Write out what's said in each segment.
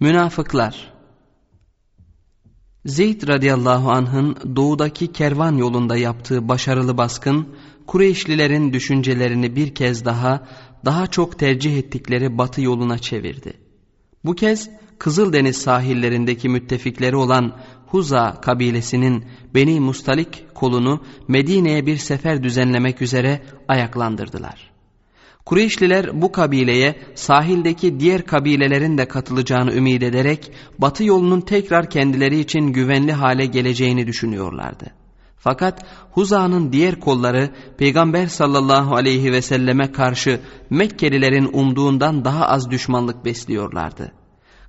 Münafıklar Zeyd radıyallahu anh'ın doğudaki kervan yolunda yaptığı başarılı baskın, Kureyşlilerin düşüncelerini bir kez daha, daha çok tercih ettikleri batı yoluna çevirdi. Bu kez Kızıldeniz sahillerindeki müttefikleri olan Huza kabilesinin Beni Mustalik kolunu Medine'ye bir sefer düzenlemek üzere ayaklandırdılar. Kureyşliler bu kabileye sahildeki diğer kabilelerin de katılacağını ümit ederek batı yolunun tekrar kendileri için güvenli hale geleceğini düşünüyorlardı. Fakat Huza'nın diğer kolları Peygamber sallallahu aleyhi ve selleme karşı Mekkelilerin umduğundan daha az düşmanlık besliyorlardı.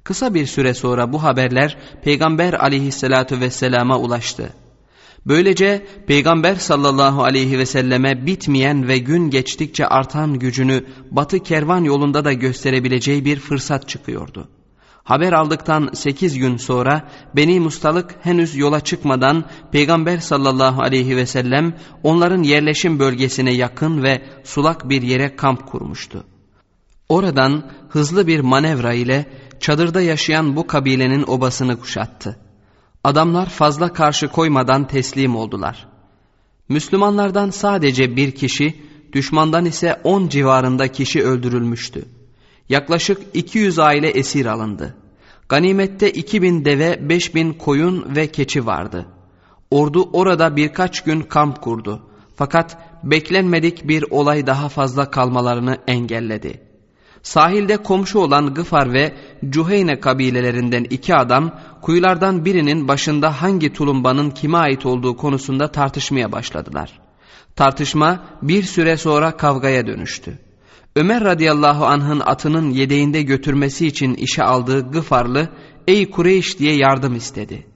Kısa bir süre sonra bu haberler Peygamber aleyhissalatu vesselama ulaştı. Böylece Peygamber sallallahu aleyhi ve selleme bitmeyen ve gün geçtikçe artan gücünü batı kervan yolunda da gösterebileceği bir fırsat çıkıyordu. Haber aldıktan sekiz gün sonra Beni Mustalık henüz yola çıkmadan Peygamber sallallahu aleyhi ve sellem onların yerleşim bölgesine yakın ve sulak bir yere kamp kurmuştu. Oradan hızlı bir manevra ile çadırda yaşayan bu kabilenin obasını kuşattı. Adamlar fazla karşı koymadan teslim oldular. Müslümanlardan sadece bir kişi, düşmandan ise on civarında kişi öldürülmüştü. Yaklaşık 200 aile esir alındı. Ganimette 2000 deve, 5000 koyun ve keçi vardı. Ordu orada birkaç gün kamp kurdu. Fakat beklenmedik bir olay daha fazla kalmalarını engelledi. Sahilde komşu olan Gıfar ve Cuheyne kabilelerinden iki adam kuyulardan birinin başında hangi tulumbanın kime ait olduğu konusunda tartışmaya başladılar. Tartışma bir süre sonra kavgaya dönüştü. Ömer radıyallahu anh'ın atının yedeğinde götürmesi için işe aldığı Gıfarlı ey Kureyş diye yardım istedi.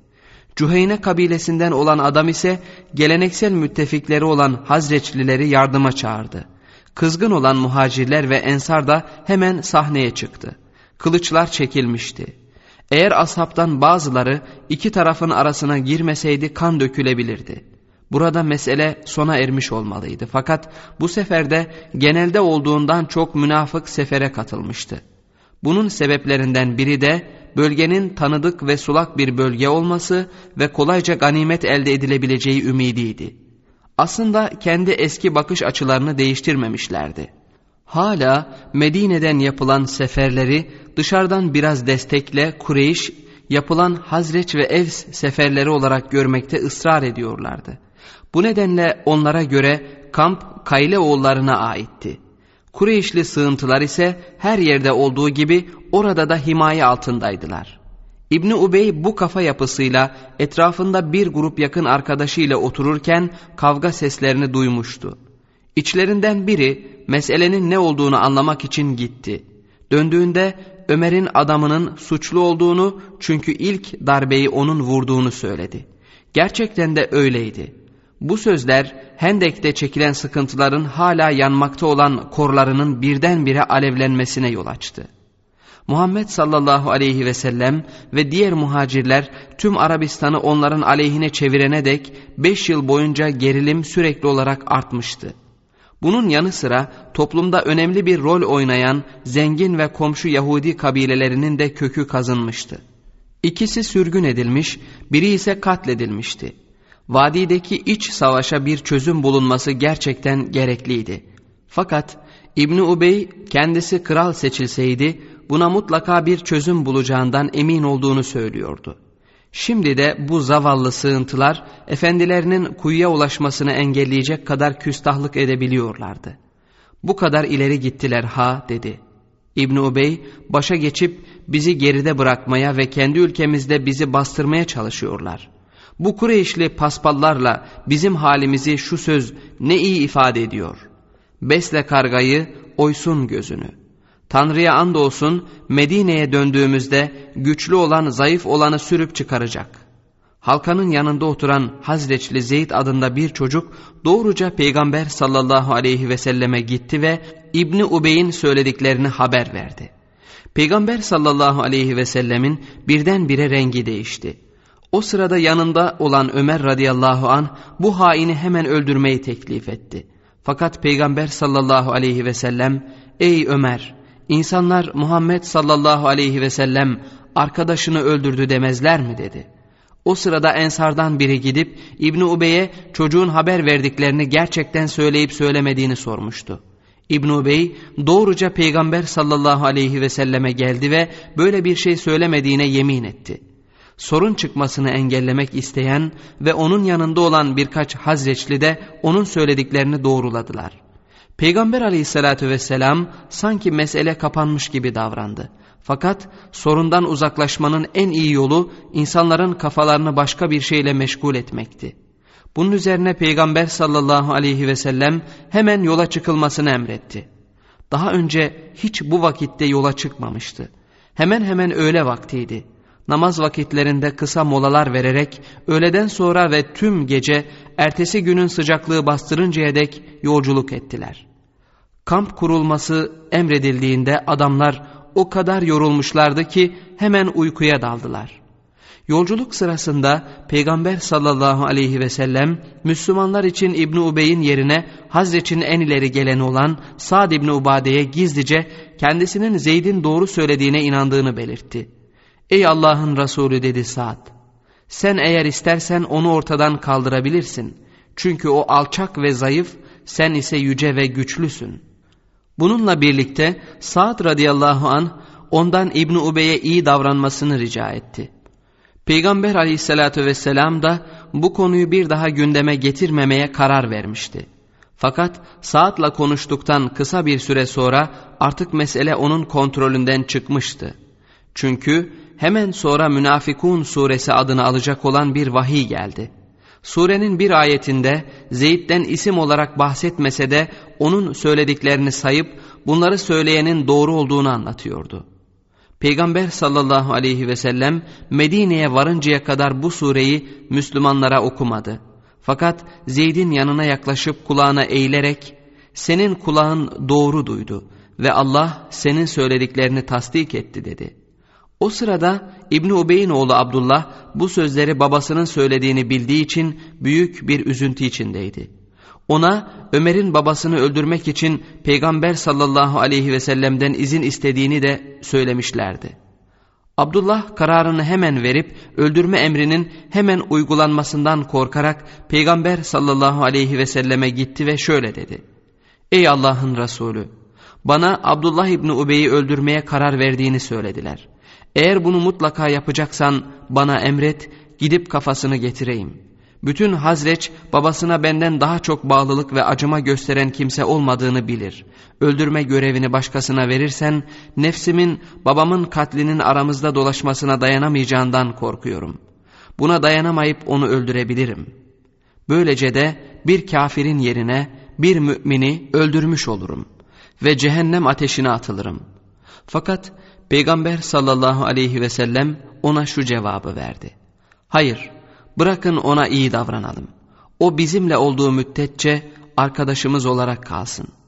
Cuheyne kabilesinden olan adam ise geleneksel müttefikleri olan Hazreçlileri yardıma çağırdı. Kızgın olan muhacirler ve ensar da hemen sahneye çıktı. Kılıçlar çekilmişti. Eğer ashabtan bazıları iki tarafın arasına girmeseydi kan dökülebilirdi. Burada mesele sona ermiş olmalıydı. Fakat bu seferde genelde olduğundan çok münafık sefere katılmıştı. Bunun sebeplerinden biri de bölgenin tanıdık ve sulak bir bölge olması ve kolayca ganimet elde edilebileceği ümidiydi aslında kendi eski bakış açılarını değiştirmemişlerdi. Hala Medine'den yapılan seferleri dışarıdan biraz destekle Kureyş yapılan Hazreç ve Evs seferleri olarak görmekte ısrar ediyorlardı. Bu nedenle onlara göre kamp Kayle oğullarına aitti. Kureyşli sığıntılar ise her yerde olduğu gibi orada da himaye altındaydılar. İbni Ubey bu kafa yapısıyla etrafında bir grup yakın arkadaşıyla otururken kavga seslerini duymuştu. İçlerinden biri meselenin ne olduğunu anlamak için gitti. Döndüğünde Ömer'in adamının suçlu olduğunu çünkü ilk darbeyi onun vurduğunu söyledi. Gerçekten de öyleydi. Bu sözler Hendek'te çekilen sıkıntıların hala yanmakta olan korlarının birdenbire alevlenmesine yol açtı. Muhammed sallallahu aleyhi ve sellem ve diğer muhacirler tüm Arabistan'ı onların aleyhine çevirene dek 5 yıl boyunca gerilim sürekli olarak artmıştı. Bunun yanı sıra toplumda önemli bir rol oynayan zengin ve komşu Yahudi kabilelerinin de kökü kazınmıştı. İkisi sürgün edilmiş, biri ise katledilmişti. Vadideki iç savaşa bir çözüm bulunması gerçekten gerekliydi. Fakat İbni Ubey kendisi kral seçilseydi buna mutlaka bir çözüm bulacağından emin olduğunu söylüyordu. Şimdi de bu zavallı sığıntılar efendilerinin kuyuya ulaşmasını engelleyecek kadar küstahlık edebiliyorlardı. Bu kadar ileri gittiler ha dedi. İbn Ubey başa geçip bizi geride bırakmaya ve kendi ülkemizde bizi bastırmaya çalışıyorlar. Bu Kureyşli paspallarla bizim halimizi şu söz ne iyi ifade ediyor. Besle kargayı, oysun gözünü. Tanrı'ya andolsun Medine'ye döndüğümüzde güçlü olan zayıf olanı sürüp çıkaracak. Halkanın yanında oturan Hazreçli Zeyd adında bir çocuk doğruca Peygamber sallallahu aleyhi ve selleme gitti ve İbni Ubey'in söylediklerini haber verdi. Peygamber sallallahu aleyhi ve sellemin birdenbire rengi değişti. O sırada yanında olan Ömer radıyallahu an bu haini hemen öldürmeyi teklif etti. Fakat Peygamber sallallahu aleyhi ve sellem ey Ömer İnsanlar Muhammed sallallahu aleyhi ve sellem arkadaşını öldürdü demezler mi dedi. O sırada ensardan biri gidip İbni Ubey'e çocuğun haber verdiklerini gerçekten söyleyip söylemediğini sormuştu. İbn Ubey doğruca Peygamber sallallahu aleyhi ve selleme geldi ve böyle bir şey söylemediğine yemin etti. Sorun çıkmasını engellemek isteyen ve onun yanında olan birkaç Hazreçli de onun söylediklerini doğruladılar. Peygamber aleyhissalatü vesselam sanki mesele kapanmış gibi davrandı. Fakat sorundan uzaklaşmanın en iyi yolu insanların kafalarını başka bir şeyle meşgul etmekti. Bunun üzerine Peygamber sallallahu aleyhi ve sellem hemen yola çıkılmasını emretti. Daha önce hiç bu vakitte yola çıkmamıştı. Hemen hemen öğle vaktiydi. Namaz vakitlerinde kısa molalar vererek öğleden sonra ve tüm gece ertesi günün sıcaklığı bastırıncaya dek yolculuk ettiler. Kamp kurulması emredildiğinde adamlar o kadar yorulmuşlardı ki hemen uykuya daldılar. Yolculuk sırasında Peygamber sallallahu aleyhi ve sellem Müslümanlar için İbn Ubey'in yerine Hazreç'in en ileri geleni olan Sa'd İbn Ubade'ye gizlice kendisinin Zeyd'in doğru söylediğine inandığını belirtti. Ey Allah'ın Resulü dedi Sa'd. Sen eğer istersen onu ortadan kaldırabilirsin. Çünkü o alçak ve zayıf, sen ise yüce ve güçlüsün. Bununla birlikte Sa'd radıyallahu an ondan İbn Ubey'e iyi davranmasını rica etti. Peygamber aleyhissalatü vesselam da bu konuyu bir daha gündeme getirmemeye karar vermişti. Fakat Saad'la konuştuktan kısa bir süre sonra artık mesele onun kontrolünden çıkmıştı. Çünkü hemen sonra Münafikun suresi adını alacak olan bir vahiy geldi. Surenin bir ayetinde Zeyd'den isim olarak bahsetmese de onun söylediklerini sayıp bunları söyleyenin doğru olduğunu anlatıyordu. Peygamber sallallahu aleyhi ve sellem Medine'ye varıncaya kadar bu sureyi Müslümanlara okumadı. Fakat Zeyd'in yanına yaklaşıp kulağına eğilerek senin kulağın doğru duydu ve Allah senin söylediklerini tasdik etti dedi. O sırada İbni Ubey'in oğlu Abdullah bu sözleri babasının söylediğini bildiği için büyük bir üzüntü içindeydi. Ona Ömer'in babasını öldürmek için Peygamber sallallahu aleyhi ve sellem'den izin istediğini de söylemişlerdi. Abdullah kararını hemen verip öldürme emrinin hemen uygulanmasından korkarak Peygamber sallallahu aleyhi ve selleme gitti ve şöyle dedi. Ey Allah'ın Resulü! Bana Abdullah İbni Ubey'i öldürmeye karar verdiğini söylediler. Eğer bunu mutlaka yapacaksan bana emret, gidip kafasını getireyim.'' Bütün Hazreç babasına benden daha çok bağlılık ve acıma gösteren kimse olmadığını bilir. Öldürme görevini başkasına verirsen nefsimin babamın katlinin aramızda dolaşmasına dayanamayacağından korkuyorum. Buna dayanamayıp onu öldürebilirim. Böylece de bir kafirin yerine bir mümini öldürmüş olurum ve cehennem ateşine atılırım. Fakat Peygamber sallallahu aleyhi ve sellem ona şu cevabı verdi. Hayır, Bırakın ona iyi davranalım. O bizimle olduğu müddetçe arkadaşımız olarak kalsın.''